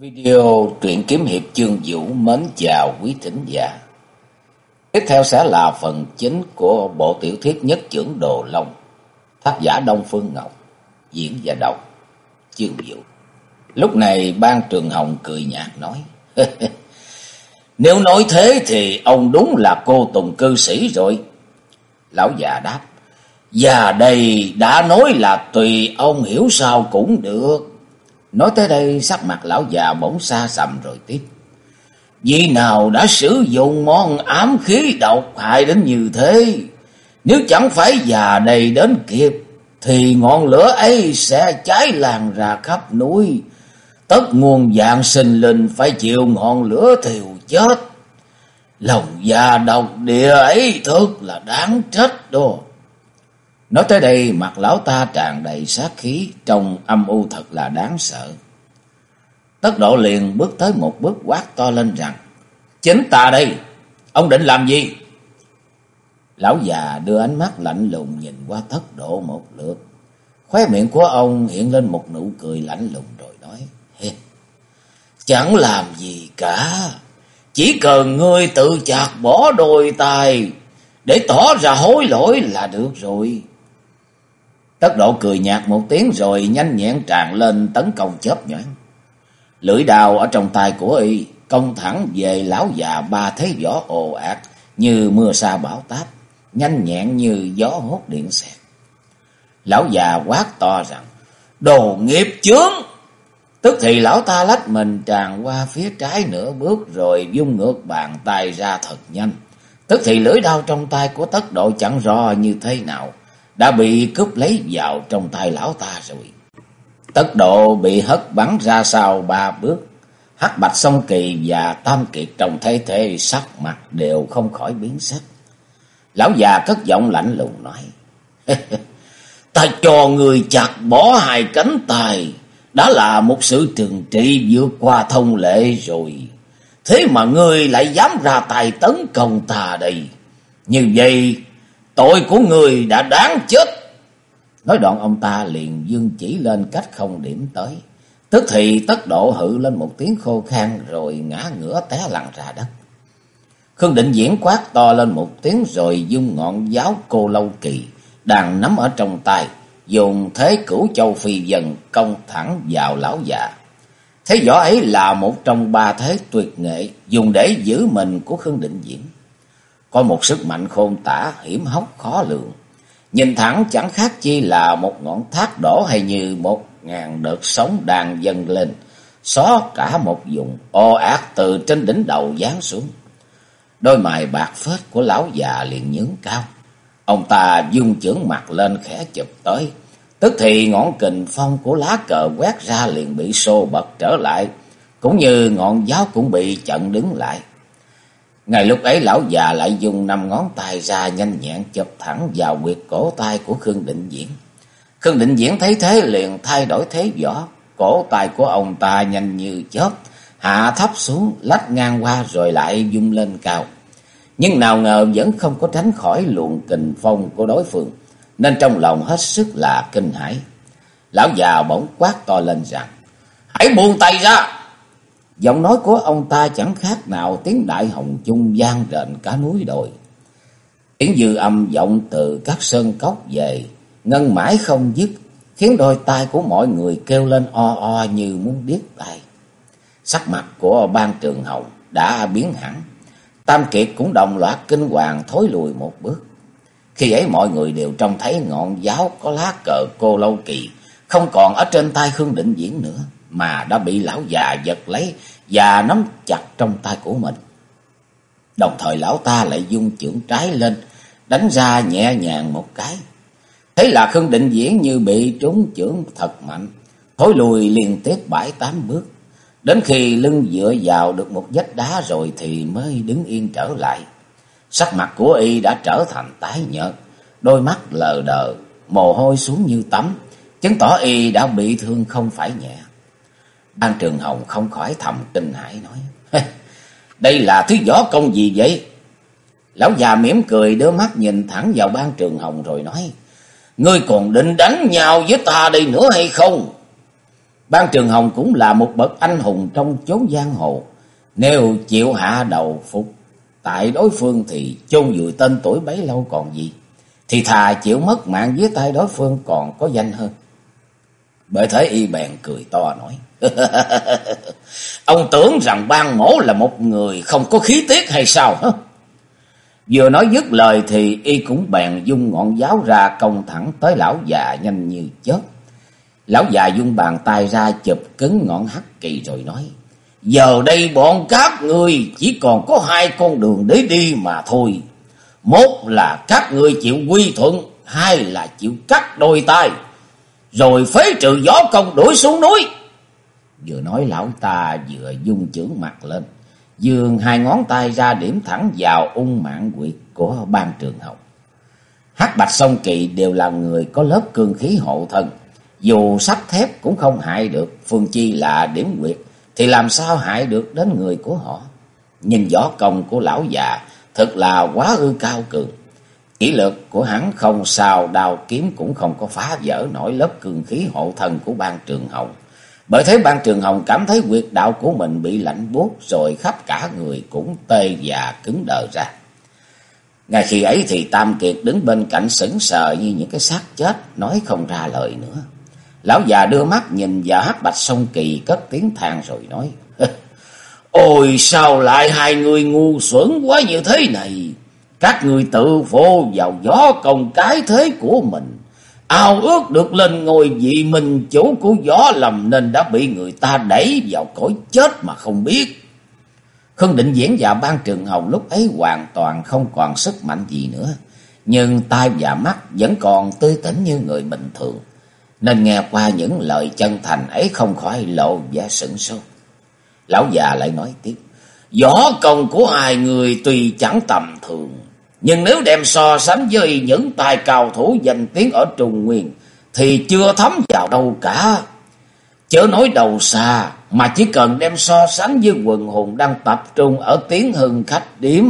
Video truyện kiếm hiệp chương vũ mến chào quý thính giả. Tiếp theo sẽ là phần chính của bộ tiểu thuyết nhất trưởng Đồ Long, tác giả Đông Phương Ngọc, diễn và đọc chương vũ. Lúc này ban trường hồng cười nhạt nói, Nếu nói thế thì ông đúng là cô tùng cư sĩ rồi. Lão già đáp, già đây đã nói là tùy ông hiểu sao cũng được. Nói tới đây sắc mặt lão già bỗng xa sầm rồi tiếp. Vì nào đã sử dụng món ám khí độc hại đến như thế? Nếu chẳng phải già này đến kịp, thì ngọn lửa ấy sẽ cháy làng ra khắp núi. Tất nguồn dạng sinh linh phải chịu ngọn lửa thiêu chết. Lòng già độc địa ấy thật là đáng trách đó. Nói tới đây mặt lão ta tràn đầy sát khí, trong âm u thật là đáng sợ. Tất độ liền bước tới một bước quát to lên rằng, Chính ta đây, ông định làm gì? Lão già đưa ánh mắt lạnh lùng nhìn qua tất độ một lượt. Khóe miệng của ông hiện lên một nụ cười lạnh lùng rồi nói, Chẳng làm gì cả, chỉ cần ngươi tự chặt bỏ đôi tay để tỏ ra hối lỗi là được rồi. Tất độ cười nhạt một tiếng rồi nhanh nhẹn tràn lên tấn công chớp nhoáng. Lưỡi đào ở trong tay của y công thẳng về lão già ba thế võ ồ ạt như mưa sa bão táp, nhanh nhẹn như gió hốt điện xẹt. Lão già quát to rằng, đồ nghiệp chướng! Tức thì lão ta lách mình tràn qua phía trái nửa bước rồi dung ngược bàn tay ra thật nhanh. Tức thì lưỡi đao trong tay của tất độ chẳng rõ như thế nào, đã bị cướp lấy vào trong tay lão ta rồi. Tất độ bị hất bắn ra sau ba bước. Hắc Bạch Song Kỳ và Tam Kiệt trong thế thế sắc mặt đều không khỏi biến sắc. Lão già cất giọng lạnh lùng nói. Ta cho người chặt bỏ hai cánh tay. Đã là một sự trừng trị vượt qua thông lệ rồi. Thế mà ngươi lại dám ra tay tấn công ta đây. Như vậy Tội của người đã đáng chết. Nói đoạn ông ta liền dương chỉ lên cách không điểm tới. Tức thì tất độ hự lên một tiếng khô khan rồi ngã ngửa té lăn ra đất. Khương định diễn quát to lên một tiếng rồi dung ngọn giáo cô lâu kỳ đang nắm ở trong tay. Dùng thế cửu châu phi dần công thẳng vào lão già. Thế võ ấy là một trong ba thế tuyệt nghệ dùng để giữ mình của Khương Định Diễn có một sức mạnh khôn tả, hiểm hóc khó lường. Nhìn thẳng chẳng khác chi là một ngọn thác đổ hay như một ngàn đợt sóng đang dâng lên, xóa cả một vùng ô ác từ trên đỉnh đầu giáng xuống. Đôi mày bạc phết của lão già liền nhướng cao. Ông ta dung chưởng mặt lên khẽ chụp tới. Tức thì ngọn kình phong của lá cờ quét ra liền bị xô bật trở lại. Cũng như ngọn giáo cũng bị chặn đứng lại ngày lúc ấy lão già lại dùng năm ngón tay ra nhanh nhẹn chụp thẳng vào quyệt cổ tay của Khương Định Diễn. Khương Định Diễn thấy thế liền thay đổi thế võ, cổ tay của ông ta nhanh như chớp, hạ thấp xuống, lách ngang qua rồi lại dung lên cao. Nhưng nào ngờ vẫn không có tránh khỏi luồng kình phong của đối phương, nên trong lòng hết sức là kinh hãi. Lão già bỗng quát to lên rằng, hãy buông tay ra! Giọng nói của ông ta chẳng khác nào tiếng đại hồng chung gian rền cả núi đồi. Tiếng dư âm vọng từ các sơn cốc về, ngân mãi không dứt, khiến đôi tai của mọi người kêu lên o o như muốn điếc tai. Sắc mặt của ban trường hồng đã biến hẳn. Tam Kiệt cũng đồng loạt kinh hoàng thối lùi một bước. Khi ấy mọi người đều trông thấy ngọn giáo có lá cờ cô lâu kỳ, không còn ở trên tay Khương Định Diễn nữa mà đã bị lão già giật lấy và nắm chặt trong tay của mình. Đồng thời lão ta lại dung chưởng trái lên, đánh ra nhẹ nhàng một cái. Thế là Khương Định Diễn như bị trúng chưởng thật mạnh, thối lùi liên tiếp bảy tám bước. Đến khi lưng dựa vào được một vách đá rồi thì mới đứng yên trở lại. Sắc mặt của y đã trở thành tái nhợt, đôi mắt lờ đờ, mồ hôi xuống như tắm, chứng tỏ y đã bị thương không phải nhẹ. Ban Trường Hồng không khỏi thầm kinh hãi nói. Đây là thứ võ công gì vậy? Lão già mỉm cười đưa mắt nhìn thẳng vào ban Trường Hồng rồi nói. Ngươi còn định đánh nhau với ta đây nữa hay không? Ban Trường Hồng cũng là một bậc anh hùng trong chốn giang hồ. Nếu chịu hạ đầu phục tại đối phương thì chôn vùi tên tuổi bấy lâu còn gì. Thì thà chịu mất mạng dưới tay đối phương còn có danh hơn. Bởi thế y bèn cười to nói. Ông tưởng rằng ban mổ là một người không có khí tiết hay sao hả? Vừa nói dứt lời thì y cũng bèn dung ngọn giáo ra công thẳng tới lão già nhanh như chớp. Lão già dung bàn tay ra chụp cứng ngọn hắc kỳ rồi nói. Giờ đây bọn các ngươi chỉ còn có hai con đường để đi mà thôi. Một là các ngươi chịu quy thuận, hai là chịu cắt đôi tay, rồi phế trừ gió công đuổi xuống núi. Vừa nói lão ta vừa dung chưởng mặt lên, dương hai ngón tay ra điểm thẳng vào ung mạng quyệt của ban trường học. Hắc Bạch Sông Kỳ đều là người có lớp cương khí hộ thân, dù sắt thép cũng không hại được, phương chi là điểm quyệt thì làm sao hại được đến người của họ. Nhìn võ công của lão già thật là quá ư cao cường. Kỹ lực của hắn không sao đào kiếm cũng không có phá vỡ nổi lớp cường khí hộ thân của ban trường hồng. Bởi thế ban trường hồng cảm thấy quyệt đạo của mình bị lạnh buốt, rồi khắp cả người cũng tê và cứng đờ ra. Ngay khi ấy thì Tam Kiệt đứng bên cạnh sững sờ như những cái xác chết, nói không ra lời nữa. Lão già đưa mắt nhìn và hắc bạch sông kỳ cất tiếng than rồi nói. Ôi, sao lại hai người ngu xuẩn quá như thế này. Các người tự vô vào gió công cái thế của mình. Ao ước được lên ngôi vị mình chủ của gió lầm nên đã bị người ta đẩy vào cõi chết mà không biết. Khương định diễn và ban trường hồng lúc ấy hoàn toàn không còn sức mạnh gì nữa. Nhưng tai và mắt vẫn còn tươi tỉnh như người bình thường nên nghe qua những lời chân thành ấy không khỏi lộ vẻ sửng sốt. Lão già lại nói tiếp, võ công của hai người tuy chẳng tầm thường, nhưng nếu đem so sánh với những tài cao thủ danh tiếng ở Trung Nguyên, thì chưa thấm vào đâu cả. Chớ nói đầu xa, mà chỉ cần đem so sánh với quần hùng đang tập trung ở tiếng Hưng Khách Điếm,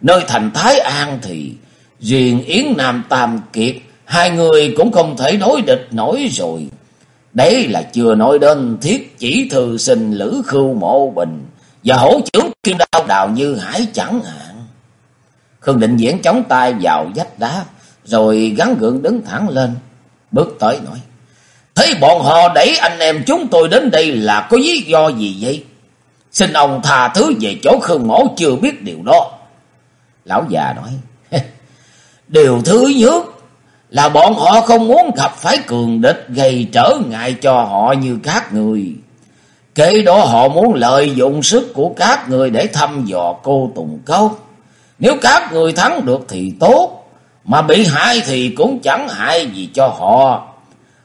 nơi thành Thái An thì riêng Yến Nam Tam Kiệt hai người cũng không thể đối địch nổi rồi. Đấy là chưa nói đến thiết chỉ thư sinh Lữ Khưu Mộ Bình và hổ trưởng kim đao đào như hải chẳng hạn. Khương Định Diễn chống tay vào vách đá rồi gắn gượng đứng thẳng lên, bước tới nói. Thấy bọn họ đẩy anh em chúng tôi đến đây là có lý do gì vậy? Xin ông tha thứ về chỗ Khương Mổ chưa biết điều đó. Lão già nói. Điều thứ nhất là bọn họ không muốn gặp phải cường địch gây trở ngại cho họ như các người. Kế đó họ muốn lợi dụng sức của các người để thăm dò cô Tùng Cốc. Nếu các người thắng được thì tốt, mà bị hại thì cũng chẳng hại gì cho họ.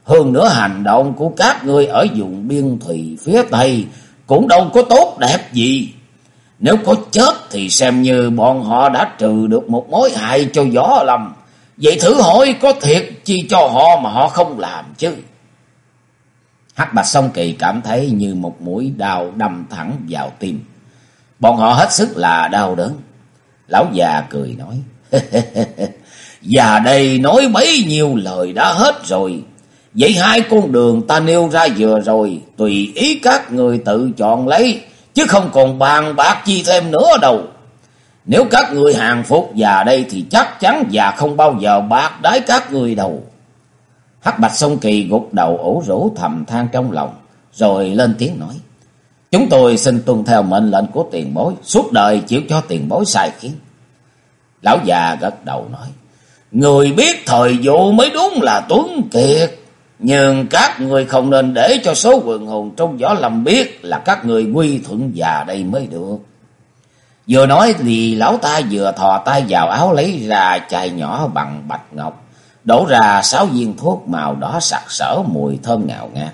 Hơn nữa hành động của các người ở vùng biên thủy phía Tây cũng đâu có tốt đẹp gì. Nếu có chết thì xem như bọn họ đã trừ được một mối hại cho gió lầm. Vậy thử hỏi có thiệt chi cho họ mà họ không làm chứ. Hắc Bạch Song Kỳ cảm thấy như một mũi đao đâm thẳng vào tim. Bọn họ hết sức là đau đớn. Lão già cười nói. Già đây nói bấy nhiêu lời đã hết rồi. Vậy hai con đường ta nêu ra vừa rồi. Tùy ý các người tự chọn lấy. Chứ không còn bàn bạc chi thêm nữa đâu. Nếu các người hàng phục già đây thì chắc chắn già không bao giờ bạc đái các người đâu. Hắc Bạch Sông Kỳ gục đầu ủ rũ thầm than trong lòng, rồi lên tiếng nói. Chúng tôi xin tuân theo mệnh lệnh của tiền bối, suốt đời chịu cho tiền bối sai khiến. Lão già gật đầu nói. Người biết thời vụ mới đúng là tuấn kiệt. Nhưng các người không nên để cho số quần hùng trong gió lầm biết là các người quy thuận già đây mới được. Vừa nói thì lão ta vừa thò tay vào áo lấy ra chai nhỏ bằng bạch ngọc, đổ ra sáu viên thuốc màu đỏ sặc sỡ mùi thơm ngào ngạt.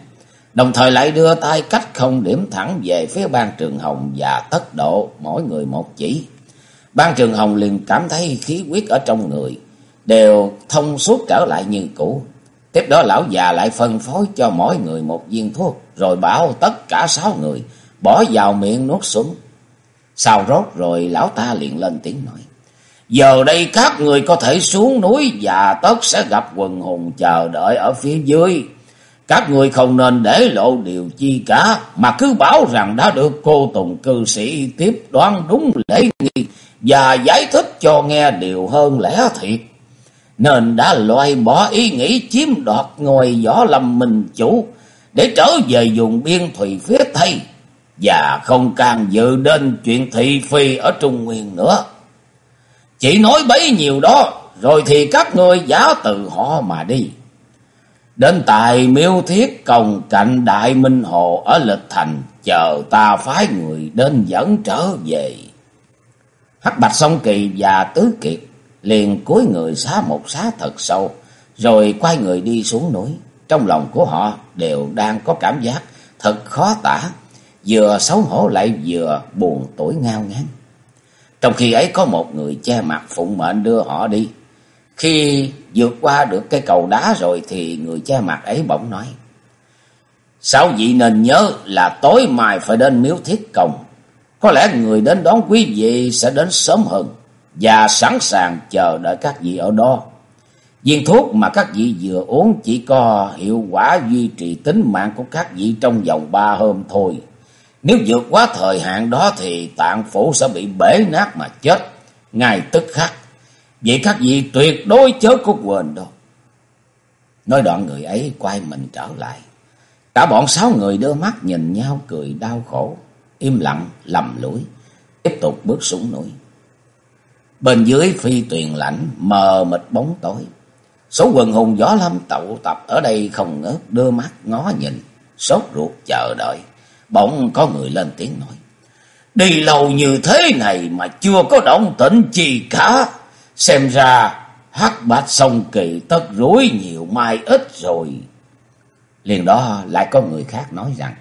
Đồng thời lại đưa tay cách không điểm thẳng về phía ban trường hồng và tất độ mỗi người một chỉ. Ban trường hồng liền cảm thấy khí huyết ở trong người, đều thông suốt trở lại như cũ. Tiếp đó lão già lại phân phối cho mỗi người một viên thuốc, rồi bảo tất cả sáu người bỏ vào miệng nuốt xuống. Sao rốt rồi lão ta liền lên tiếng nói. Giờ đây các người có thể xuống núi và tất sẽ gặp quần hùng chờ đợi ở phía dưới. Các người không nên để lộ điều chi cả, mà cứ bảo rằng đã được cô Tùng cư sĩ tiếp đoán đúng lễ nghi và giải thích cho nghe điều hơn lẽ thiệt. Nên đã loại bỏ ý nghĩ chiếm đoạt ngôi võ lâm mình chủ để trở về dùng biên thủy phía Tây và không càng dự đến chuyện thị phi ở Trung Nguyên nữa. Chỉ nói bấy nhiêu đó, rồi thì các ngươi giả từ họ mà đi. Đến tại miêu thiết còng cạnh Đại Minh Hồ ở Lịch Thành, chờ ta phái người đến dẫn trở về. Hắc Bạch Song Kỳ và Tứ Kiệt liền cúi người xá một xá thật sâu, rồi quay người đi xuống núi. Trong lòng của họ đều đang có cảm giác thật khó tả, vừa xấu hổ lại vừa buồn tuổi ngao ngán. Trong khi ấy có một người che mặt phụng mệnh đưa họ đi. Khi vượt qua được cái cầu đá rồi thì người che mặt ấy bỗng nói. Sao vị nên nhớ là tối mai phải đến miếu thiết công. Có lẽ người đến đón quý vị sẽ đến sớm hơn và sẵn sàng chờ đợi các vị ở đó. Viên thuốc mà các vị vừa uống chỉ có hiệu quả duy trì tính mạng của các vị trong vòng ba hôm thôi. Nếu vượt quá thời hạn đó thì tạng phủ sẽ bị bể nát mà chết ngay tức khắc. Vậy các vị tuyệt đối chớ có quên đâu. Nói đoạn người ấy quay mình trở lại. Cả bọn sáu người đưa mắt nhìn nhau cười đau khổ. Im lặng, lầm lũi. Tiếp tục bước xuống núi. Bên dưới phi tuyền lạnh, mờ mịt bóng tối. Số quần hùng gió lâm tụ tập ở đây không ngớt đưa mắt ngó nhìn. Sốt ruột chờ đợi. Bỗng có người lên tiếng nói. Đi lâu như thế này mà chưa có động tĩnh gì cả. Xem ra, hắc bát sông kỳ tất rối nhiều mai ít rồi. Liền đó lại có người khác nói rằng.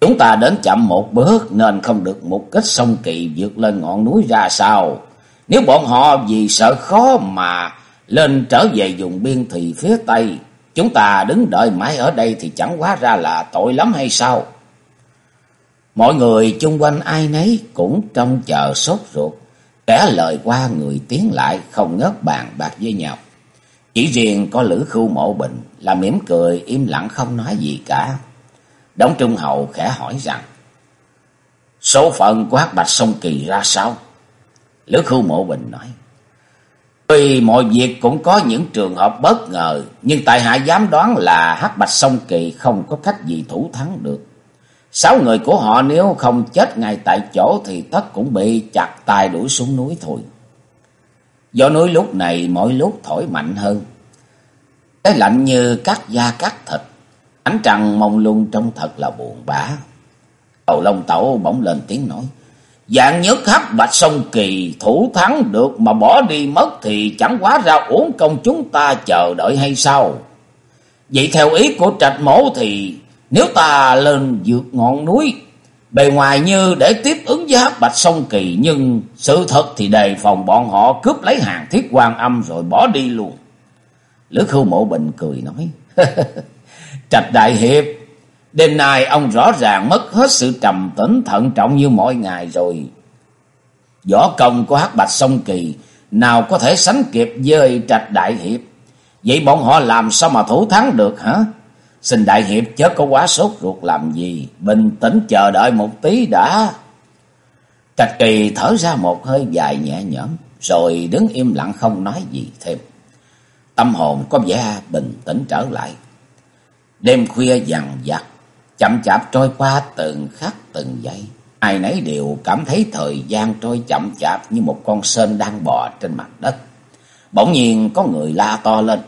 Chúng ta đến chậm một bước nên không được một kích sông kỳ vượt lên ngọn núi ra sao. Nếu bọn họ vì sợ khó mà lên trở về dùng biên thì phía Tây. Chúng ta đứng đợi mãi ở đây thì chẳng quá ra là tội lắm hay sao? Mọi người chung quanh ai nấy cũng trông chờ sốt ruột. Kẻ lời qua người tiến lại không ngớt bàn bạc với nhau. Chỉ riêng có Lữ khu Mộ Bình là mỉm cười, im lặng không nói gì cả. Đống Trung Hậu khẽ hỏi rằng, Số phận của hắc Bạch Sông Kỳ ra sao? Lữ khu Mộ Bình nói, Tuy mọi việc cũng có những trường hợp bất ngờ, Nhưng tại hạ dám đoán là hắc Bạch Sông Kỳ không có cách gì thủ thắng được Sáu người của họ nếu không chết ngay tại chỗ thì tất cũng bị chặt tay đuổi xuống núi thôi. Do núi lúc này mỗi lúc thổi mạnh hơn. Cái lạnh như cắt da cắt thịt. Ánh trăng mông lung trông thật là buồn bã. Đầu lông tẩu bỗng lên tiếng nói. Dạng nhất hắc bạch sông kỳ, thủ thắng được mà bỏ đi mất thì chẳng quá ra uổng công chúng ta chờ đợi hay sao? Vậy theo ý của trạch mổ thì nếu ta lên vượt ngọn núi, bề ngoài như để tiếp ứng với hắc bạch sông kỳ, nhưng sự thật thì đề phòng bọn họ cướp lấy hàng thiết quan âm rồi bỏ đi luôn. Lữ khưu mộ bình cười nói, Trạch đại hiệp, đêm nay ông rõ ràng mất hết sự trầm tĩnh thận trọng như mọi ngày rồi. Võ công của hắc bạch sông kỳ, nào có thể sánh kịp với trạch đại hiệp. Vậy bọn họ làm sao mà thủ thắng được hả? Xin đại hiệp chớ có quá sốt ruột làm gì, bình tĩnh chờ đợi một tí đã. Trạch kỳ thở ra một hơi dài nhẹ nhõm, rồi đứng im lặng không nói gì thêm. Tâm hồn có vẻ bình tĩnh trở lại. Đêm khuya dằn vặt, chậm chạp trôi qua từng khắc từng giây. Ai nấy đều cảm thấy thời gian trôi chậm chạp như một con sên đang bò trên mặt đất. Bỗng nhiên có người la to lên.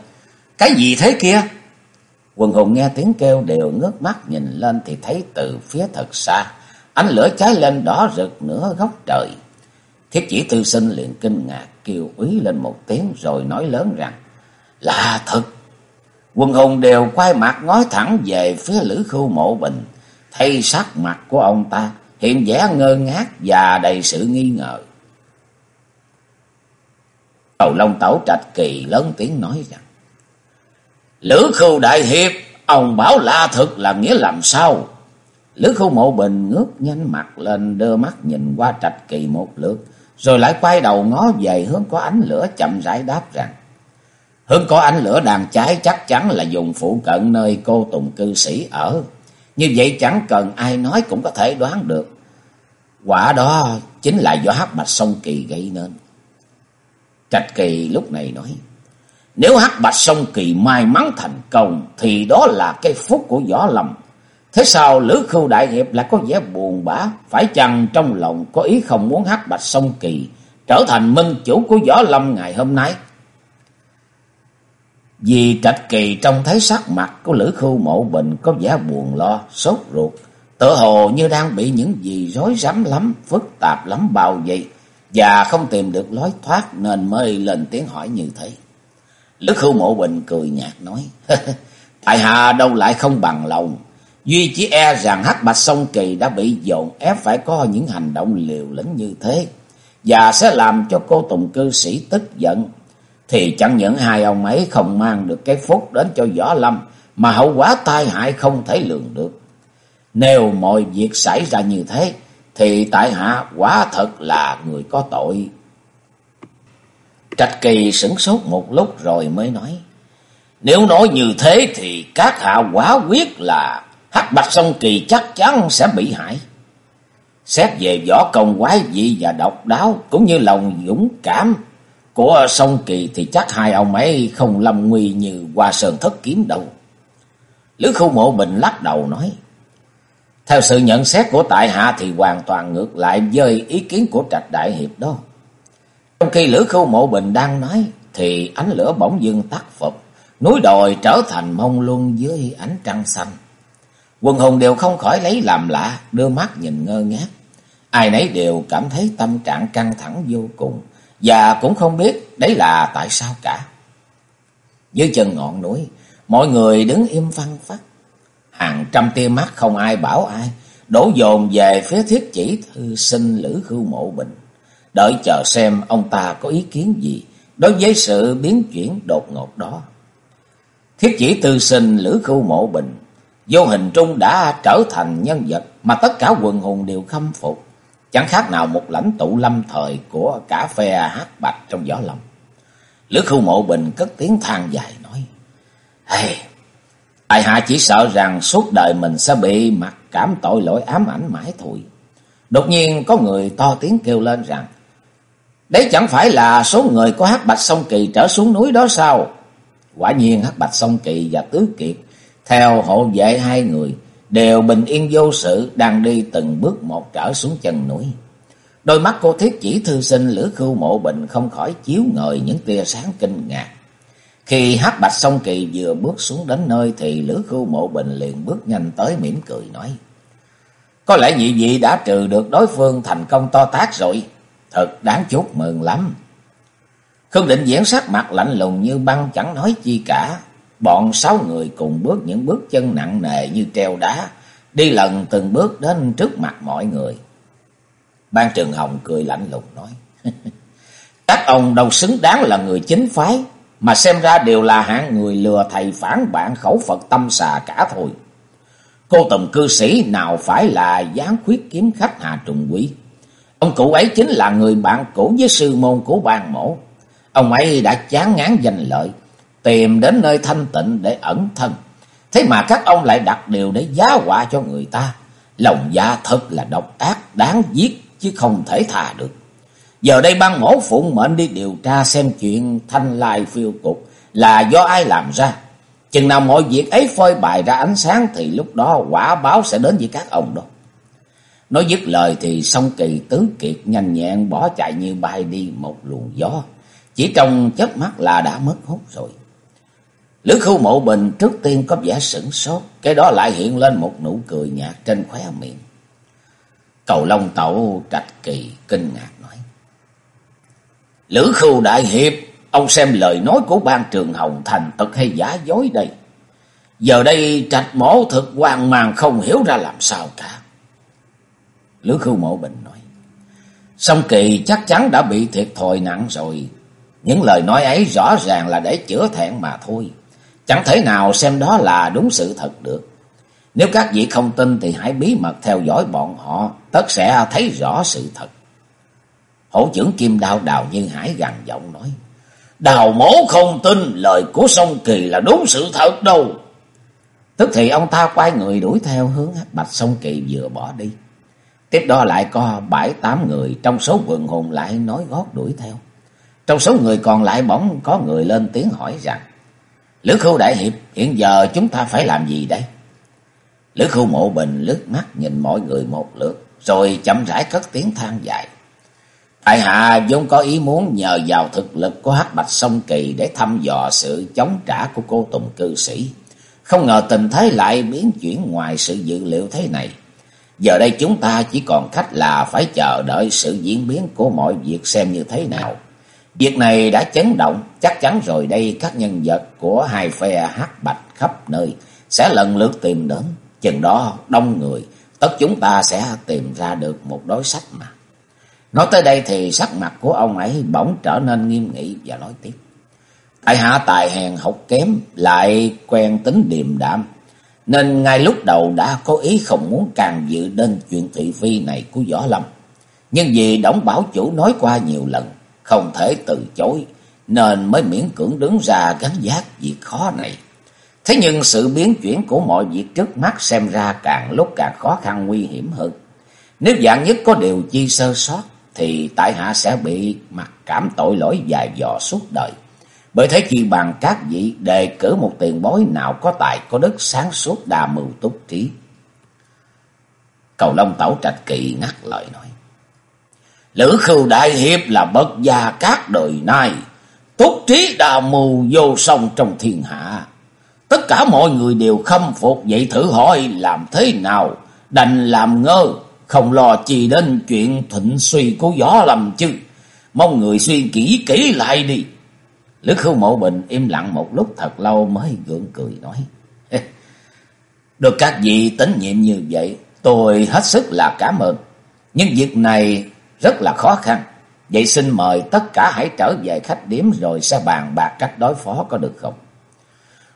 Cái gì thế kia? Quần hùng nghe tiếng kêu đều ngước mắt nhìn lên thì thấy từ phía thật xa, ánh lửa cháy lên đỏ rực nửa góc trời. Thiết chỉ tư sinh liền kinh ngạc kêu úy lên một tiếng rồi nói lớn rằng là thật. Quần hùng đều quay mặt ngói thẳng về phía lữ khu mộ bình, thay sắc mặt của ông ta hiện vẻ ngơ ngác và đầy sự nghi ngờ. Cầu Long Tẩu Trạch Kỳ lớn tiếng nói rằng Lữ khưu đại hiệp, ông bảo lạ thực là nghĩa làm sao? Lữ khưu mộ bình ngước nhanh mặt lên đưa mắt nhìn qua trạch kỳ một lượt, rồi lại quay đầu ngó về hướng có ánh lửa chậm rãi đáp rằng. Hướng có ánh lửa đang cháy chắc chắn là dùng phụ cận nơi cô Tùng cư sĩ ở. Như vậy chẳng cần ai nói cũng có thể đoán được. Quả đó chính là do hắc mạch sông kỳ gây nên. Trạch kỳ lúc này nói. Nếu hắc bạch sông kỳ may mắn thành công thì đó là cái phúc của võ lâm. Thế sao Lữ Khưu Đại Hiệp lại có vẻ buồn bã, phải chăng trong lòng có ý không muốn hắc bạch sông kỳ trở thành minh chủ của võ lâm ngày hôm nay? Vì trạch kỳ trông thấy sắc mặt của Lữ Khưu Mộ Bình có vẻ buồn lo, sốt ruột, tự hồ như đang bị những gì rối rắm lắm, phức tạp lắm bao vậy, và không tìm được lối thoát nên mới lên tiếng hỏi như thế. Lữ Khưu Mộ Bình cười nhạt nói, Tại hạ đâu lại không bằng lòng, Duy chỉ e rằng hắc bạch sông kỳ đã bị dồn ép phải có những hành động liều lĩnh như thế, và sẽ làm cho cô Tùng cư sĩ tức giận thì chẳng những hai ông ấy không mang được cái phúc đến cho Võ Lâm, mà hậu quả tai hại không thể lường được. Nếu mọi việc xảy ra như thế, thì tại hạ quả thật là người có tội. Trạch Kỳ sửng sốt một lúc rồi mới nói, nếu nói như thế thì các hạ quả quyết là hắc bạch sông kỳ chắc chắn sẽ bị hại. Xét về võ công quái dị và độc đáo, cũng như lòng dũng cảm của sông Kỳ thì chắc hai ông ấy không lâm nguy như qua sơn thất kiếm đâu. Lữ khu mộ bình lắc đầu nói. Theo sự nhận xét của tại hạ thì hoàn toàn ngược lại với ý kiến của trạch đại hiệp đó. Trong khi lữ khâu mộ bình đang nói thì ánh lửa bỗng dưng tắt phục. Núi đồi trở thành mông luôn dưới ánh trăng xanh. Quần hùng đều không khỏi lấy làm lạ, đưa mắt nhìn ngơ ngác. Ai nấy đều cảm thấy tâm trạng căng thẳng vô cùng và cũng không biết đấy là tại sao cả. Dưới chân ngọn núi, mọi người đứng im phăng phát. Hàng trăm tia mắt không ai bảo ai, đổ dồn về phía thiết chỉ thư sinh Lữ Khưu Mộ Bình. Đợi chờ xem ông ta có ý kiến gì đối với sự biến chuyển đột ngột đó. Thiết chỉ tư sinh Lữ Khưu Mộ Bình, vô hình trung đã trở thành nhân vật mà tất cả quần hùng đều khâm phục. Chẳng khác nào một lãnh tụ lâm thời của cả phe hát bạch trong gió lòng. Lữ khu mộ bình cất tiếng than dài nói. Hey, tại hạ chỉ sợ rằng suốt đời mình sẽ bị mặc cảm tội lỗi ám ảnh mãi thôi. Đột nhiên có người to tiếng kêu lên rằng. Đấy chẳng phải là số người có hát bạch sông kỳ trở xuống núi đó sao? Quả nhiên hát bạch sông kỳ và tứ kiệt, theo hộ vệ hai người, đều bình yên vô sự, đang đi từng bước một trở xuống chân núi. Đôi mắt cô thiết chỉ thư sinh Lữ Khưu Mộ Bình không khỏi chiếu ngời những tia sáng kinh ngạc. Khi hắc bạch sông kỳ vừa bước xuống đến nơi thì Lữ Khưu Mộ Bình liền bước nhanh tới mỉm cười nói. Có lẽ nhị vị đã trừ được đối phương thành công to tác rồi. Thật đáng chúc mừng lắm. Khương định diễn sắc mặt lạnh lùng như băng chẳng nói chi cả. Bọn sáu người cùng bước những bước chân nặng nề như treo đá, đi lần từng bước đến trước mặt mọi người. Ban Trường Hồng cười lạnh lùng nói, Các ông đâu xứng đáng là người chính phái, mà xem ra đều là hạng người lừa thầy phản bạn khẩu Phật tâm xà cả thôi. Cô tầm cư sĩ nào phải là gián khuyết kiếm khách Hà Trùng Quý. Ông cụ ấy chính là người bạn cũ với sư môn của ban mổ. Ông ấy đã chán ngán danh lợi, tìm đến nơi thanh tịnh để ẩn thân. Thế mà các ông lại đặt điều để giá họa cho người ta. Lòng dạ thật là độc ác, đáng giết chứ không thể thà được. Giờ đây ban mổ phụng mệnh đi điều tra xem chuyện thanh lai phiêu cục là do ai làm ra. Chừng nào mọi việc ấy phơi bày ra ánh sáng thì lúc đó quả báo sẽ đến với các ông đó. Nói dứt lời thì song kỳ tứ kiệt nhanh nhẹn bỏ chạy như bay đi một luồng gió. Chỉ trong chớp mắt là đã mất hút rồi. Lữ khu mộ bình trước tiên có vẻ sửng sốt, cái đó lại hiện lên một nụ cười nhạt trên khóe miệng. Cầu Long Tẩu trạch kỳ kinh ngạc nói. Lữ khu đại hiệp, ông xem lời nói của ban trường Hồng thành thật hay giả dối đây. Giờ đây trạch mổ thực hoang mang không hiểu ra làm sao cả. Lữ khu mộ bình nói. Song kỳ chắc chắn đã bị thiệt thòi nặng rồi. Những lời nói ấy rõ ràng là để chữa thẹn mà thôi. Chẳng thể nào xem đó là đúng sự thật được. Nếu các vị không tin thì hãy bí mật theo dõi bọn họ, tất sẽ thấy rõ sự thật. Hổ trưởng kim đao đào như hải gằn giọng nói. Đào mổ không tin lời của sông Kỳ là đúng sự thật đâu. Tức thì ông ta quay người đuổi theo hướng bạch sông Kỳ vừa bỏ đi. Tiếp đó lại có bảy, tám người trong số quần hồn lại nói gót đuổi theo. Trong số người còn lại bỗng có người lên tiếng hỏi rằng, Lữ khu đại hiệp, hiện giờ chúng ta phải làm gì đây? Lữ khu mộ bình lướt mắt nhìn mọi người một lượt, Rồi chậm rãi cất tiếng than dài Tại hạ vốn có ý muốn nhờ vào thực lực của hắc bạch sông kỳ Để thăm dò sự chống trả của cô Tùng cư sĩ Không ngờ tình thế lại biến chuyển ngoài sự dự liệu thế này Giờ đây chúng ta chỉ còn cách là phải chờ đợi sự diễn biến của mọi việc xem như thế nào Việc này đã chấn động, chắc chắn rồi đây các nhân vật của hai phe hát bạch khắp nơi sẽ lần lượt tìm đến. Chừng đó đông người, tất chúng ta sẽ tìm ra được một đối sách mà. Nói tới đây thì sắc mặt của ông ấy bỗng trở nên nghiêm nghị và nói tiếp. Tại hạ tài hèn học kém, lại quen tính điềm đạm, nên ngay lúc đầu đã có ý không muốn càng dự đến chuyện thị phi này của Võ Lâm. Nhưng vì Đổng Bảo Chủ nói qua nhiều lần, không thể từ chối, nên mới miễn cưỡng đứng ra gánh giác việc khó này. Thế nhưng sự biến chuyển của mọi việc trước mắt xem ra càng lúc càng khó khăn nguy hiểm hơn. Nếu dạng nhất có điều chi sơ sót, thì tại hạ sẽ bị mặc cảm tội lỗi dài dò suốt đời. Bởi thế chi bằng các vị đề cử một tiền bối nào có tài có đức sáng suốt đa mưu túc trí. Cầu Long Tẩu Trạch kỳ ngắt lời nói. Lữ khưu đại hiệp là bậc gia các đời nay, túc trí đa mưu vô song trong thiên hạ. Tất cả mọi người đều khâm phục vậy thử hỏi làm thế nào, đành làm ngơ, không lo chi đến chuyện thịnh suy của gió lầm chứ. Mong người suy kỹ kỹ lại đi. Lữ khưu mộ bình im lặng một lúc thật lâu mới gượng cười nói. Được các vị tín nhiệm như vậy, tôi hết sức là cảm ơn. Nhưng việc này rất là khó khăn. Vậy xin mời tất cả hãy trở về khách điếm rồi sẽ bàn bạc cách đối phó có được không?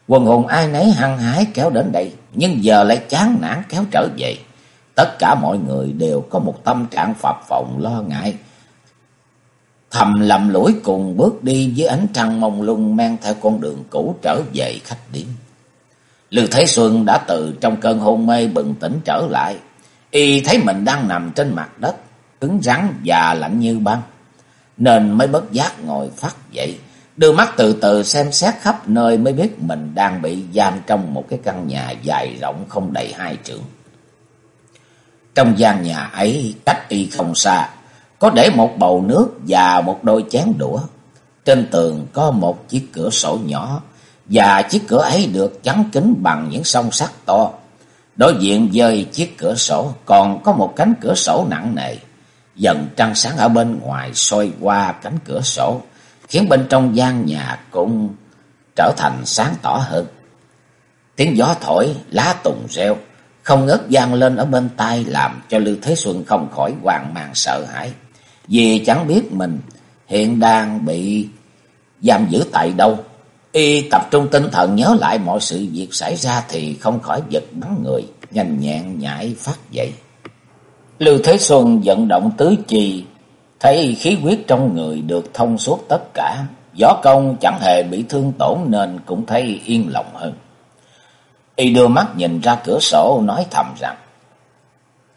Quần hùng ai nấy hăng hái kéo đến đây, nhưng giờ lại chán nản kéo trở về. Tất cả mọi người đều có một tâm trạng phập phồng lo ngại. Thầm lầm lũi cùng bước đi với ánh trăng mông lung men theo con đường cũ trở về khách điếm. Lưu Thế Xuân đã từ trong cơn hôn mê bừng tỉnh trở lại. Y thấy mình đang nằm trên mặt đất, cứng rắn và lạnh như băng, nên mới bất giác ngồi phát dậy, đưa mắt từ từ xem xét khắp nơi mới biết mình đang bị giam trong một cái căn nhà dài rộng không đầy hai trượng. Trong gian nhà ấy, cách y không xa, có để một bầu nước và một đôi chén đũa. Trên tường có một chiếc cửa sổ nhỏ, và chiếc cửa ấy được chắn kính bằng những song sắt to. Đối diện với chiếc cửa sổ còn có một cánh cửa sổ nặng nề. Dần trăng sáng ở bên ngoài soi qua cánh cửa sổ, khiến bên trong gian nhà cũng trở thành sáng tỏ hơn. Tiếng gió thổi, lá tùng reo, không ngớt vang lên ở bên tai làm cho Lưu Thế Xuân không khỏi hoang mang sợ hãi. Vì chẳng biết mình hiện đang bị giam giữ tại đâu. Y tập trung tinh thần nhớ lại mọi sự việc xảy ra thì không khỏi giật bắn người, nhanh nhẹn nhảy phát dậy. Lưu Thế Xuân vận động tứ chi, thấy khí huyết trong người được thông suốt tất cả. Võ công chẳng hề bị thương tổn nên cũng thấy yên lòng hơn. Y đưa mắt nhìn ra cửa sổ nói thầm rằng,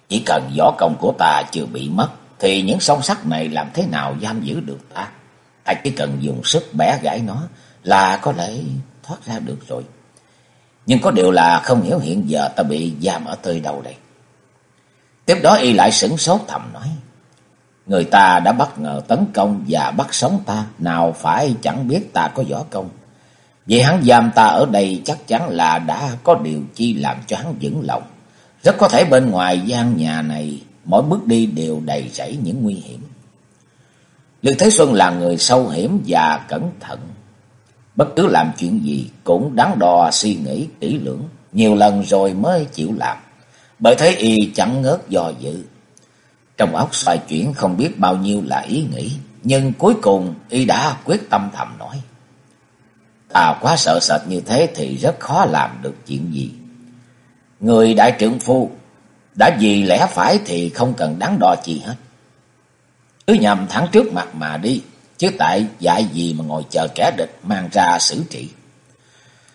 chỉ cần võ công của ta chưa bị mất, thì những song sắt này làm thế nào giam giữ được ta? Ta chỉ cần dùng sức bẻ gãy nó là có lẽ thoát ra được rồi. Nhưng có điều là không hiểu hiện giờ ta bị giam ở tơi đâu đây. Tiếp đó y lại sửng sốt thầm nói. Người ta đã bất ngờ tấn công và bắt sống ta, nào phải chẳng biết ta có võ công. Vậy hắn giam ta ở đây chắc chắn là đã có điều chi làm cho hắn vững lòng. Rất có thể bên ngoài gian nhà này, mỗi bước đi đều đầy rẫy những nguy hiểm. Lương Thế Xuân là người sâu hiểm và cẩn thận. Bất cứ làm chuyện gì cũng đắn đo suy nghĩ kỹ lưỡng, nhiều lần rồi mới chịu làm. Bởi thế y chẳng ngớt do dự. Trong óc xoay chuyển không biết bao nhiêu là ý nghĩ. Nhưng cuối cùng y đã quyết tâm thầm nói. Ta quá sợ sệt như thế thì rất khó làm được chuyện gì. Người đại trưởng phu đã vì lẽ phải thì không cần đắn đo gì hết. Cứ nhằm thẳng trước mặt mà đi. chứ tại dạy gì mà ngồi chờ kẻ địch mang ra xử trị.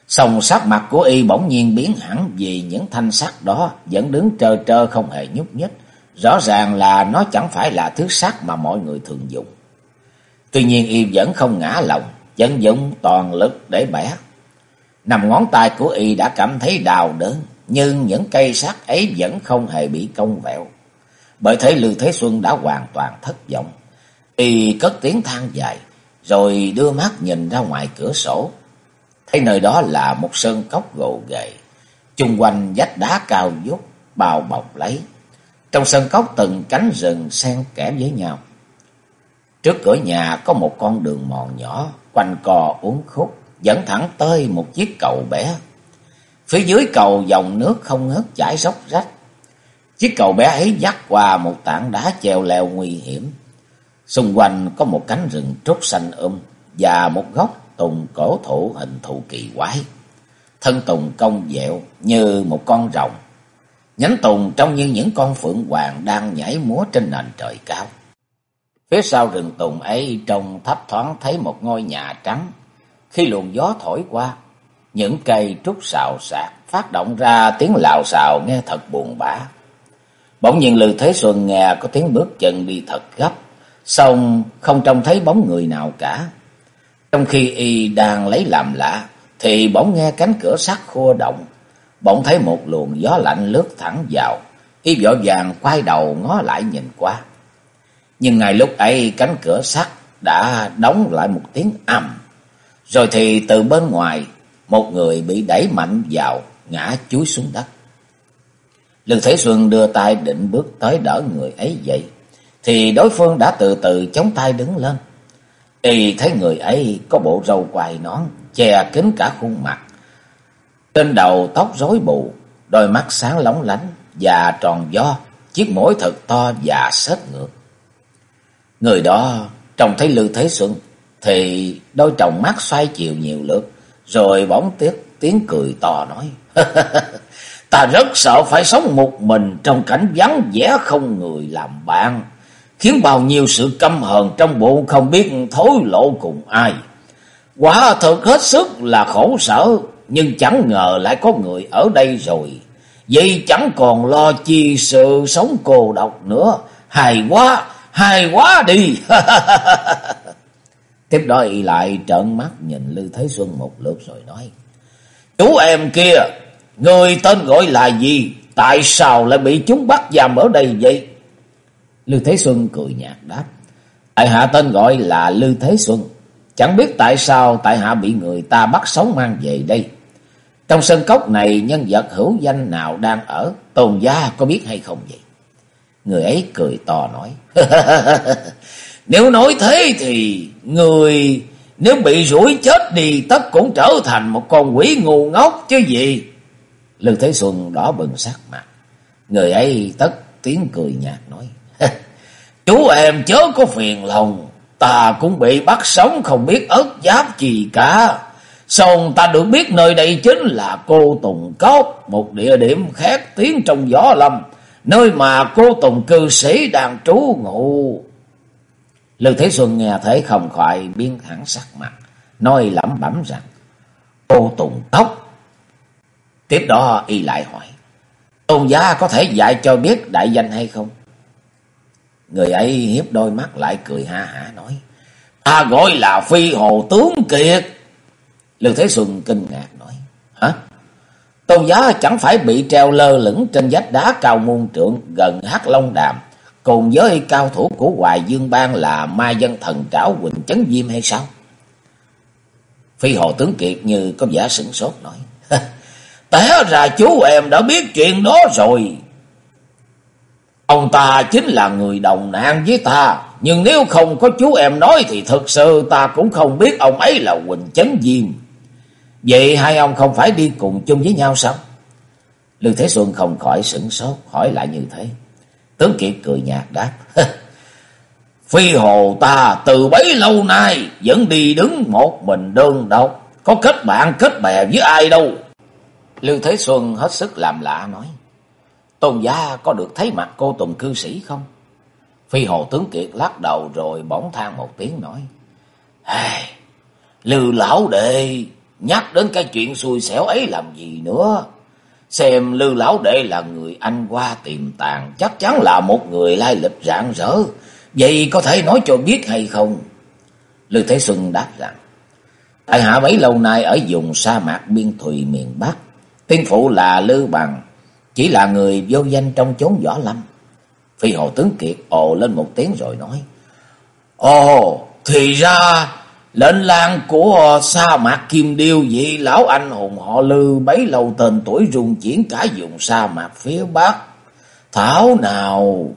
Sông sắc mặt của y bỗng nhiên biến hẳn vì những thanh sắt đó vẫn đứng trơ trơ không hề nhúc nhích. Rõ ràng là nó chẳng phải là thứ sắt mà mọi người thường dùng. Tuy nhiên y vẫn không ngã lòng, vẫn dùng toàn lực để bẻ. Nằm ngón tay của y đã cảm thấy đau đớn, nhưng những cây sắt ấy vẫn không hề bị cong vẹo. Bởi thế Lưu Thế Xuân đã hoàn toàn thất vọng. Y cất tiếng than dài, rồi đưa mắt nhìn ra ngoài cửa sổ. Thấy nơi đó là một sơn cốc gồ ghề, chung quanh vách đá cao vút, bao bọc lấy. Trong sân cốc từng cánh rừng xen kẽ với nhau. Trước cửa nhà có một con đường mòn nhỏ, quanh co uốn khúc, dẫn thẳng tới một chiếc cầu bé. Phía dưới cầu dòng nước không ngớt chảy róc rách. Chiếc cầu bé ấy dắt qua một tảng đá treo leo nguy hiểm. Xung quanh có một cánh rừng trúc xanh um và một gốc tùng cổ thụ hình thù kỳ quái. Thân tùng cong dẹo như một con rồng. Nhánh tùng trông như những con phượng hoàng đang nhảy múa trên nền trời cao. Phía sau rừng tùng ấy trông thấp thoáng thấy một ngôi nhà trắng. Khi luồng gió thổi qua, những cây trúc xào xạc phát động ra tiếng lào xào nghe thật buồn bã. Bỗng nhiên Lư Thế Xuân nghe có tiếng bước chân đi thật gấp, xong không trông thấy bóng người nào cả. Trong khi y đang lấy làm lạ, thì bỗng nghe cánh cửa sắt khua động, bỗng thấy một luồng gió lạnh lướt thẳng vào, y vội vàng quay đầu ngó lại nhìn qua. Nhưng ngay lúc ấy cánh cửa sắt đã đóng lại một tiếng ầm, rồi thì từ bên ngoài một người bị đẩy mạnh vào, ngã chúi xuống đất. Lương Thế Xuân đưa tay định bước tới đỡ người ấy dậy, thì đối phương đã từ từ chống tay đứng lên. Y thấy người ấy có bộ râu quai nón, che kín cả khuôn mặt. Trên đầu tóc rối bù, đôi mắt sáng lóng lánh và tròn do, chiếc mũi thật to và sết ngược. Người đó trông thấy Lư Thế Xuân thì đôi tròng mắt xoay chiều nhiều lượt, rồi bỗng tiếc tiếng cười to nói. Ta rất sợ phải sống một mình trong cảnh vắng vẻ không người làm bạn, khiến bao nhiêu sự căm hờn trong bụng không biết thối lộ cùng ai. Quả thật hết sức là khổ sở, nhưng chẳng ngờ lại có người ở đây rồi. Vậy chẳng còn lo chi sự sống cô độc nữa. Hài quá, hài quá đi. Tiếp đó y lại trợn mắt nhìn Lư Thế Xuân một lượt rồi nói. Chú em kia, người tên gọi là gì? Tại sao lại bị chúng bắt giam ở đây vậy? Lư Thế Xuân cười nhạt đáp. Tại hạ tên gọi là Lư Thế Xuân. Chẳng biết tại sao tại hạ bị người ta bắt sống mang về đây. Trong sân cốc này nhân vật hữu danh nào đang ở, tôn gia có biết hay không vậy? Người ấy cười to nói. Nếu nói thế thì người nếu bị rủi chết đi, tất cũng trở thành một con quỷ ngu ngốc chứ gì. Lương Thế Xuân đỏ bừng sắc mặt. Người ấy tất tiếng cười nhạt nói. Chú em chớ có phiền lòng. Ta cũng bị bắt sống không biết ớt giáp gì cả. Xong ta được biết nơi đây chính là cô Tùng Cốc. Một địa điểm khác tiếng trong gió lâm. Nơi mà cô Tùng cư sĩ đang trú ngụ lưu Thế Xuân nghe thấy không khỏi biến hẳn sắc mặt, nói lẩm bẩm rằng, Ô Tùng Tóc. Tiếp đó y lại hỏi, Tôn giá có thể dạy cho biết đại danh hay không? Người ấy hiếp đôi mắt lại cười ha hả nói, Ta gọi là Phi Hồ Tướng Kiệt. Lưu Thế Xuân kinh ngạc nói, Hả? Tôn giá chẳng phải bị treo lơ lửng trên vách đá cao muôn trượng gần hát Long Đàm cùng với cao thủ của Hoài Dương Bang là ma dân thần, trảo Quỳnh Chấn Diêm hay sao? Phi Hồ Tướng Kiệt như có giả sửng sốt nói. Té ra chú em đã biết chuyện đó rồi. Ông ta chính là người đồng nạn với ta. Nhưng nếu không có chú em nói thì thực sự ta cũng không biết ông ấy là Quỳnh Chấn Diêm. Vậy hai ông không phải đi cùng chung với nhau sao? Lưu Thế Xuân không khỏi sửng sốt, hỏi lại như thế. Tướng Kiệt cười nhạt đáp. Phi hồ ta từ bấy lâu nay vẫn đi đứng một mình đơn độc. Có kết bạn kết bè với ai đâu. Lưu Thế Xuân hết sức làm lạ nói. Tôn gia có được thấy mặt cô Tùng cư sĩ không? Phi hồ tướng Kiệt lắc đầu rồi bỗng than một tiếng nói. Hey, Lưu lão đệ nhắc đến cái chuyện xui xẻo ấy làm gì nữa. Xem Lư lão đệ là người anh qua tiềm tàng, chắc chắn là một người lai lịch rạng rỡ. Vậy có thể nói cho biết hay không? Lư Thế Xuân đáp rằng, Tại hạ mấy lâu nay ở vùng sa mạc biên thùy miền Bắc, tiên phụ là Lư Bằng, chỉ là người vô danh trong chốn võ lâm. Phi hồ tướng Kiệt ồ lên một tiếng rồi nói, Ồ, thì ra lệnh lang của sa mạc Kim Điêu vị lão anh hùng họ Lư bấy lâu tên tuổi rung chuyển cả vùng sa mạc phía Bắc. Thảo nào...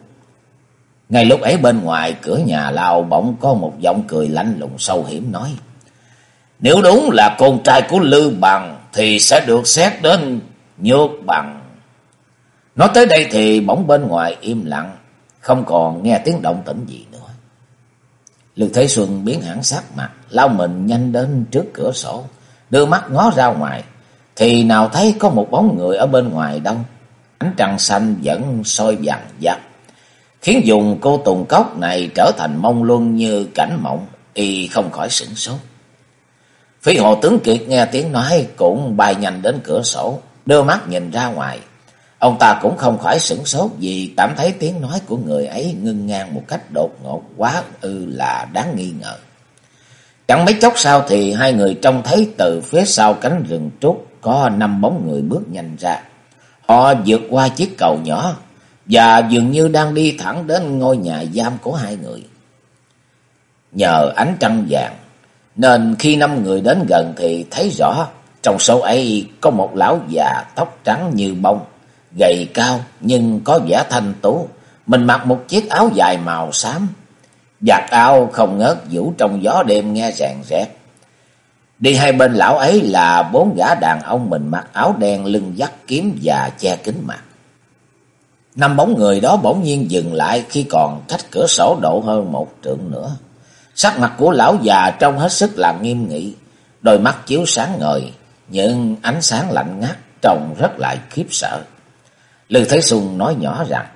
Ngay lúc ấy bên ngoài cửa nhà lao bỗng có một giọng cười lạnh lùng sâu hiểm nói. Nếu đúng là con trai của Lư Bằng thì sẽ được xét đến nhược bằng. Nói tới đây thì bỗng bên ngoài im lặng, không còn nghe tiếng động tĩnh gì nữa. Lư Thế Xuân biến hẳn sắc mặt, lao mình nhanh đến trước cửa sổ, đưa mắt ngó ra ngoài, thì nào thấy có một bóng người ở bên ngoài đâu. Ánh trăng xanh vẫn soi vàng vặt, khiến dùng cô Tùng Cốc này trở thành mông luân như cảnh mộng, y không khỏi sửng sốt. Phí hồ tướng Kiệt nghe tiếng nói cũng bay nhanh đến cửa sổ, đưa mắt nhìn ra ngoài. Ông ta cũng không khỏi sửng sốt vì cảm thấy tiếng nói của người ấy ngưng ngang một cách đột ngột quá ư là đáng nghi ngờ. Chẳng mấy chốc sau thì hai người trông thấy từ phía sau cánh rừng trúc có năm bóng người bước nhanh ra. Họ vượt qua chiếc cầu nhỏ và dường như đang đi thẳng đến ngôi nhà giam của hai người. Nhờ ánh trăng vàng nên khi năm người đến gần thì thấy rõ trong số ấy có một lão già tóc trắng như bông, gầy cao nhưng có vẻ thanh tú, mình mặc một chiếc áo dài màu xám, giặt áo không ngớt vũ trong gió đêm nghe ràng rét. Đi hai bên lão ấy là bốn gã đàn ông mình mặc áo đen lưng dắt kiếm và che kính mặt. Năm bóng người đó bỗng nhiên dừng lại khi còn cách cửa sổ độ hơn một trượng nữa. Sắc mặt của lão già trông hết sức là nghiêm nghị, đôi mắt chiếu sáng ngời, nhưng ánh sáng lạnh ngắt trông rất lại khiếp sợ. Lư Thế Xuân nói nhỏ rằng,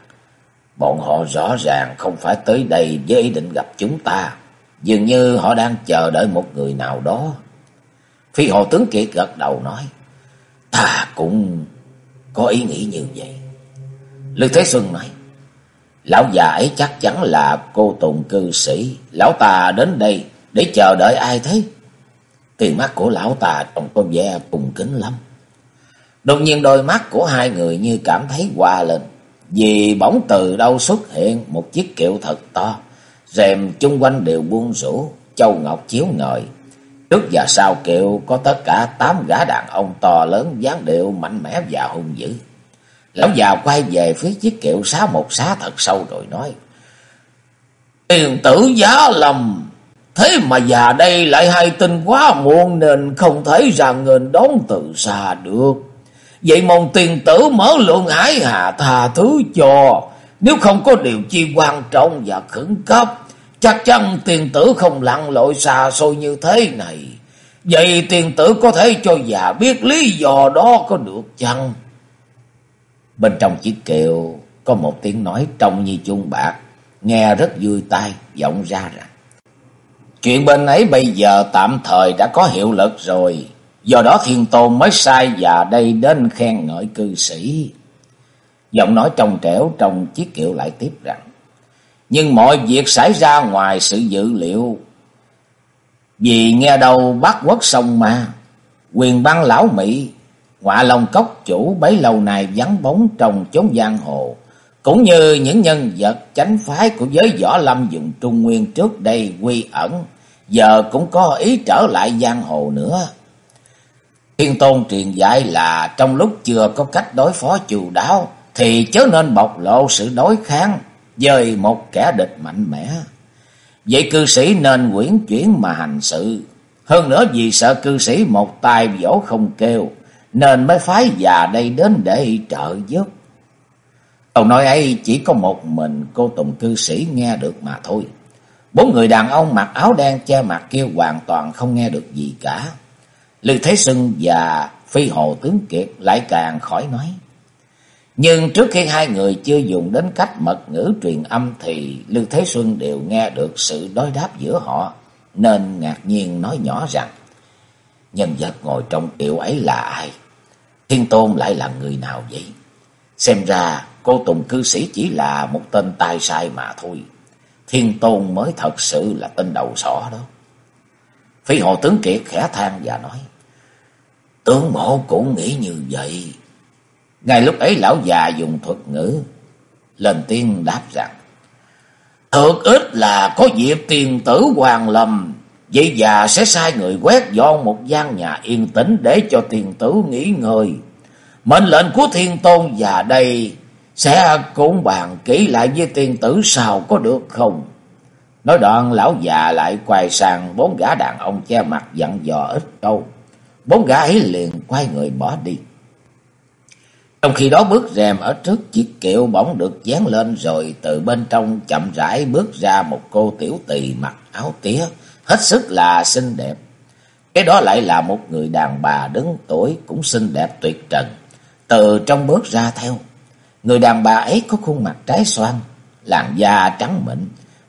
bọn họ rõ ràng không phải tới đây với ý định gặp chúng ta, dường như họ đang chờ đợi một người nào đó. Phi hồ tướng kiệt gật đầu nói, ta cũng có ý nghĩ như vậy. Lư Thế Xuân nói, Lão già ấy chắc chắn là cô tùng cư sĩ. Lão ta đến đây để chờ đợi ai thế? Tiền mắt của lão ta trông có vẻ cùng kính lắm. Đột nhiên đôi mắt của hai người như cảm thấy qua lên. Vì bỗng từ đâu xuất hiện một chiếc kiệu thật to. Rèm chung quanh đều buông rũ, châu ngọc chiếu ngời. Trước và sau kiệu có tất cả tám gã đàn ông to lớn dáng điệu mạnh mẽ và hung dữ. Lão già quay về phía chiếc kiệu xá một xá thật sâu rồi nói. Tiền tử giá lầm. Thế mà già đây lại hay tin quá muộn nên không thấy rằng người đón từ xa được. Vậy môn tiền tử mở lượng ái hạ tha thứ cho. Nếu không có điều chi quan trọng và khẩn cấp. Chắc chắn tiền tử không lặn lội xa xôi như thế này. Vậy tiền tử có thể cho già biết lý do đó có được chăng? Bên trong chiếc kiệu có một tiếng nói trong như chuông bạc, nghe rất vui tai, vọng ra rằng. Chuyện bên ấy bây giờ tạm thời đã có hiệu lực rồi, do đó thiên tôn mới sai và đây đến khen ngợi cư sĩ. Giọng nói trong trẻo trong chiếc kiệu lại tiếp rằng, nhưng mọi việc xảy ra ngoài sự dự liệu. Vì nghe đầu bác quốc sông ma quyền băng lão Mỹ Ngọa lòng Cốc chủ bấy lâu nay vắng bóng trong chốn giang hồ, cũng như những nhân vật chánh phái của giới võ lâm dùng Trung Nguyên trước đây quy ẩn, giờ cũng có ý trở lại giang hồ nữa. Thiên Tôn truyền dạy là trong lúc chưa có cách đối phó chu đáo, thì chớ nên bộc lộ sự đối kháng với một kẻ địch mạnh mẽ. Vậy cư sĩ nên quyển chuyển mà hành sự, hơn nữa vì sợ cư sĩ một tay vỗ không kêu, nên mới phái già đây đến để trợ giúp. Câu nói ấy chỉ có một mình cô Tùng cư sĩ nghe được mà thôi. Bốn người đàn ông mặc áo đen che mặt kia hoàn toàn không nghe được gì cả. Lưu Thế Sưng và Phi Hồ Tướng Kiệt lại càng khỏi nói. Nhưng trước khi hai người chưa dùng đến cách mật ngữ truyền âm thì Lưu Thế Xuân đều nghe được sự đối đáp giữa họ, nên ngạc nhiên nói nhỏ rằng nhân vật ngồi trong kiệu ấy là ai? Thiên Tôn lại là người nào vậy? Xem ra cô Tùng cư sĩ chỉ là một tên tài sai mà thôi. Thiên Tôn mới thật sự là tên đầu sỏ đó. Phi hồ tướng Kiệt khẽ than và nói. Tướng mộ cũng nghĩ như vậy. Ngay lúc ấy lão già dùng thuật ngữ. Lên tiếng đáp rằng. Thực ít là có dịp tiền tử hoàng lầm Vậy già sẽ sai người quét dọn một gian nhà yên tĩnh để cho tiền tử nghỉ ngơi. Mệnh lệnh của thiên tôn và đây sẽ cũng bàn kỹ lại với tiền tử sao có được không? Nói đoạn lão già lại quay sang bốn gã đàn ông che mặt dặn dò ít câu. Bốn gã ấy liền quay người bỏ đi. Trong khi đó bước rèm ở trước chiếc kiệu bỗng được dán lên rồi từ bên trong chậm rãi bước ra một cô tiểu tỳ mặc áo tía, hết sức là xinh đẹp. Cái đó lại là một người đàn bà đứng tuổi cũng xinh đẹp tuyệt trần. Từ trong bước ra theo, người đàn bà ấy có khuôn mặt trái xoan, làn da trắng mịn,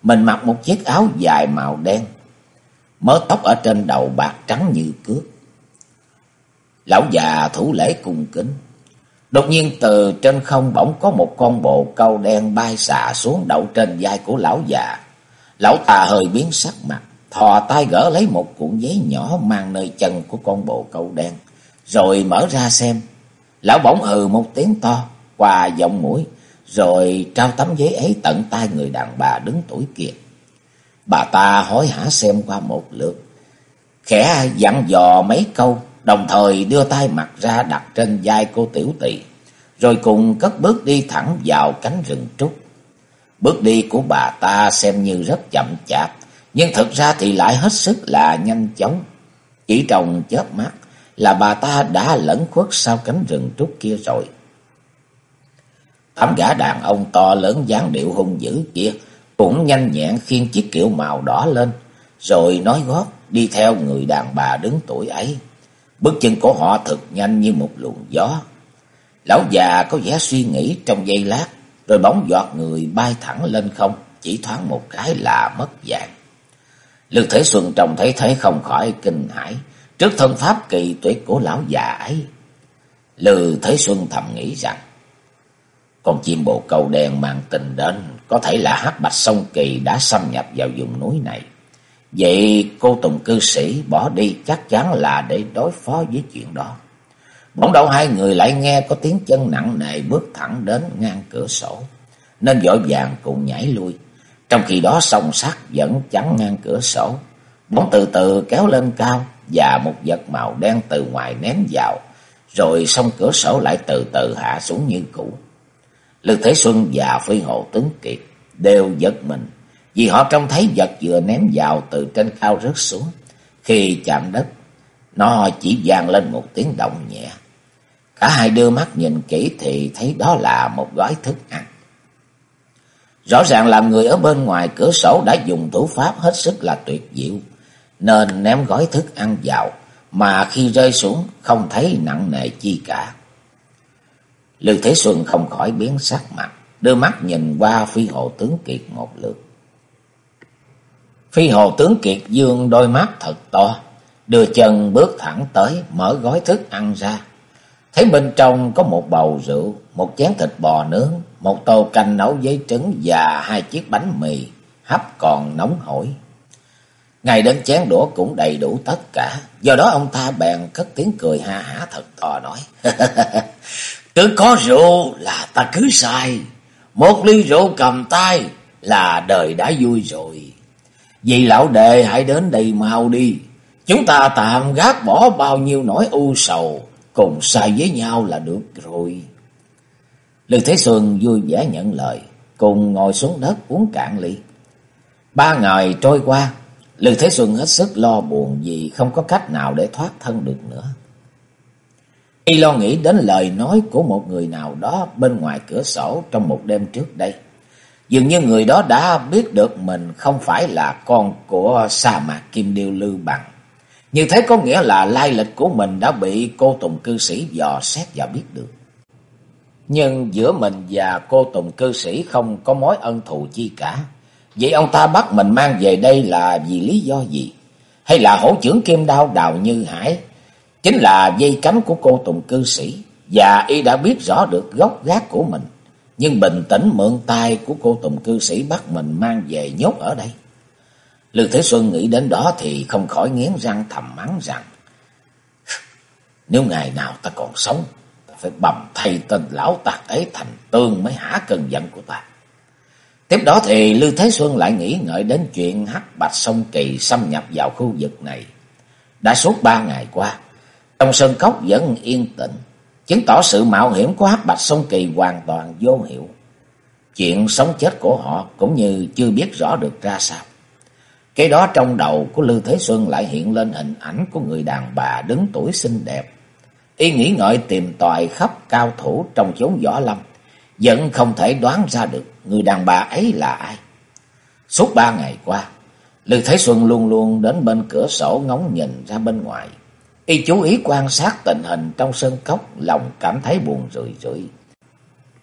mình mặc một chiếc áo dài màu đen, mớ tóc ở trên đầu bạc trắng như cước. Lão già thủ lễ cung kính. Đột nhiên từ trên không bỗng có một con bồ câu đen bay xà xuống đậu trên vai của lão già. Lão ta hơi biến sắc mặt, thò tay gỡ lấy một cuộn giấy nhỏ mang nơi chân của con bồ câu đen, rồi mở ra xem. Lão bỗng hừ một tiếng to, qua giọng mũi, rồi trao tấm giấy ấy tận tay người đàn bà đứng tuổi kia. Bà ta hối hả xem qua một lượt, khẽ dặn dò mấy câu, đồng thời đưa tay mặt ra đặt trên vai cô tiểu tỳ rồi cùng cất bước đi thẳng vào cánh rừng trúc. Bước đi của bà ta xem như rất chậm chạp, nhưng thực ra thì lại hết sức là nhanh chóng. Chỉ trong chớp mắt là bà ta đã lẫn khuất sau cánh rừng trúc kia rồi. Tám gã đàn ông to lớn dáng điệu hung dữ kia cũng nhanh nhẹn khiêng chiếc kiệu màu đỏ lên, rồi nói gót đi theo người đàn bà đứng tuổi ấy. Bước chân của họ thật nhanh như một luồng gió. Lão già có vẻ suy nghĩ trong giây lát, rồi bóng giọt người bay thẳng lên không, chỉ thoáng một cái là mất dạng. Lực Thế Xuân trông thấy thế không khỏi kinh hãi trước thân pháp kỳ tuyệt của lão già ấy. Lư Thế Xuân thầm nghĩ rằng, con chim bồ câu đen mang tình đến, có thể là hắc bạch sông kỳ đã xâm nhập vào vùng núi này. Vậy cô Tùng cư sĩ bỏ đi chắc chắn là để đối phó với chuyện đó. Bỗng đầu hai người lại nghe có tiếng chân nặng nề bước thẳng đến ngang cửa sổ, nên vội vàng cùng nhảy lui. Trong khi đó song sắt vẫn chắn ngang cửa sổ, bóng từ từ kéo lên cao và một vật màu đen từ ngoài ném vào, rồi song cửa sổ lại từ từ hạ xuống như cũ lực Thế Xuân và Phi Hộ tướng Kiệt đều giật mình, vì họ trông thấy vật vừa ném vào từ trên cao rớt xuống. Khi chạm đất, nó chỉ vang lên một tiếng động nhẹ. Cả hai đưa mắt nhìn kỹ thì thấy đó là một gói thức ăn. Rõ ràng là người ở bên ngoài cửa sổ đã dùng thủ pháp hết sức là tuyệt diệu, nên ném gói thức ăn vào, mà khi rơi xuống không thấy nặng nề chi cả. Lưu Thế Xuân không khỏi biến sắc mặt, đưa mắt nhìn qua phi hồ tướng Kiệt một lượt. Phi hồ tướng Kiệt dương đôi mắt thật to, đưa chân bước thẳng tới, mở gói thức ăn ra. Thấy bên trong có một bầu rượu, một chén thịt bò nướng, một tô canh nấu với trứng và hai chiếc bánh mì, hấp còn nóng hổi. Ngày đến chén đũa cũng đầy đủ tất cả, do đó ông ta bèn cất tiếng cười ha hả thật to nói. Cứ có rượu là ta cứ sai, một ly rượu cầm tay là đời đã vui rồi. Vì lão đệ hãy đến đây mau đi, chúng ta tạm gác bỏ bao nhiêu nỗi u sầu, cùng sai với nhau là được rồi. Lương Thế Xuân vui vẻ nhận lời, cùng ngồi xuống đất uống cạn ly. Ba ngày trôi qua, Lương Thế Xuân hết sức lo buồn vì không có cách nào để thoát thân được nữa. Y lo nghĩ đến lời nói của một người nào đó bên ngoài cửa sổ trong một đêm trước đây. Dường như người đó đã biết được mình không phải là con của sa mạc Kim Điêu Lư Bằng. Như thế có nghĩa là lai lịch của mình đã bị cô Tùng cư sĩ dò xét và biết được. Nhưng giữa mình và cô Tùng cư sĩ không có mối ân thù chi cả. Vậy ông ta bắt mình mang về đây là vì lý do gì? hay là hổ trưởng kim đao đào như hải, chính là dây cánh của cô Tùng cư sĩ, và y đã biết rõ được gốc gác của mình, nhưng bình tĩnh mượn tay của cô Tùng cư sĩ bắt mình mang về nhốt ở đây. Lư Thế Xuân nghĩ đến đó thì không khỏi nghiến răng thầm mắng rằng, nếu ngày nào ta còn sống, ta phải bầm thay tên lão tạc ấy thành tương mới hả cơn giận của ta. Tiếp đó thì Lưu Thế Xuân lại nghĩ ngợi đến chuyện hắc bạch sông kỳ xâm nhập vào khu vực này. Đã suốt ba ngày qua, trong sân cốc vẫn yên tĩnh, chứng tỏ sự mạo hiểm của hắc bạch sông kỳ hoàn toàn vô hiệu. Chuyện sống chết của họ cũng như chưa biết rõ được ra sao. Cái đó trong đầu của Lưu Thế Xuân lại hiện lên hình ảnh của người đàn bà đứng tuổi xinh đẹp. Y nghĩ ngợi tìm tòi khắp cao thủ trong chốn võ lâm, vẫn không thể đoán ra được người đàn bà ấy là ai. Suốt ba ngày qua, Lưu Thế Xuân luôn luôn đến bên cửa sổ ngóng nhìn ra bên ngoài. Y chú ý quan sát tình hình trong sân cốc, lòng cảm thấy buồn rười rượi.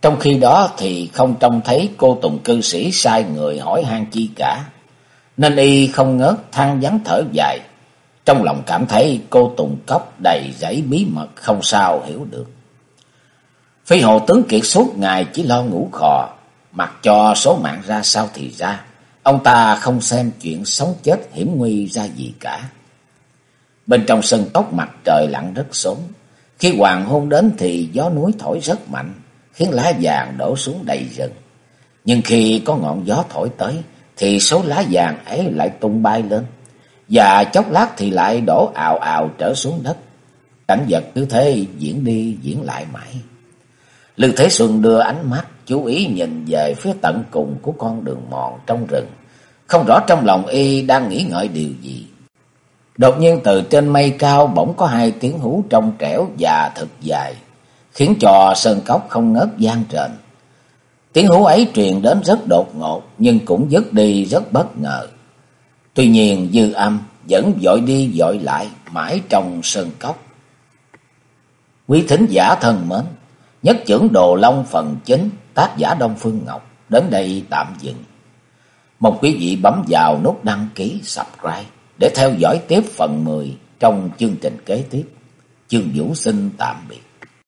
Trong khi đó thì không trông thấy cô Tùng cư sĩ sai người hỏi han chi cả. Nên y không ngớt than vắng thở dài. Trong lòng cảm thấy cô Tùng Cốc đầy giấy bí mật không sao hiểu được. Phi hồ tướng kiệt suốt ngày chỉ lo ngủ khò, mặc cho số mạng ra sao thì ra. Ông ta không xem chuyện sống chết hiểm nguy ra gì cả. Bên trong sân tóc mặt trời lặn rất sớm. Khi hoàng hôn đến thì gió núi thổi rất mạnh, khiến lá vàng đổ xuống đầy rừng. Nhưng khi có ngọn gió thổi tới, thì số lá vàng ấy lại tung bay lên. Và chốc lát thì lại đổ ào ào trở xuống đất. Cảnh vật cứ thế diễn đi diễn lại mãi. Lưu Thế Xuân đưa ánh mắt chú ý nhìn về phía tận cùng của con đường mòn trong rừng. Không rõ trong lòng y đang nghĩ ngợi điều gì. Đột nhiên từ trên mây cao bỗng có hai tiếng hú trong trẻo và thật dài, khiến cho sơn cốc không ngớt gian trền. Tiếng hú ấy truyền đến rất đột ngột nhưng cũng dứt đi rất bất ngờ. Tuy nhiên dư âm vẫn dội đi dội lại mãi trong sơn cốc. Quý thính giả thân mến, nhất trưởng Đồ Long phần chính tác giả Đông Phương Ngọc đến đây tạm dừng. Mong quý vị bấm vào nút đăng ký subscribe để theo dõi tiếp phần 10 trong chương trình kế tiếp. Chương Vũ xin tạm biệt.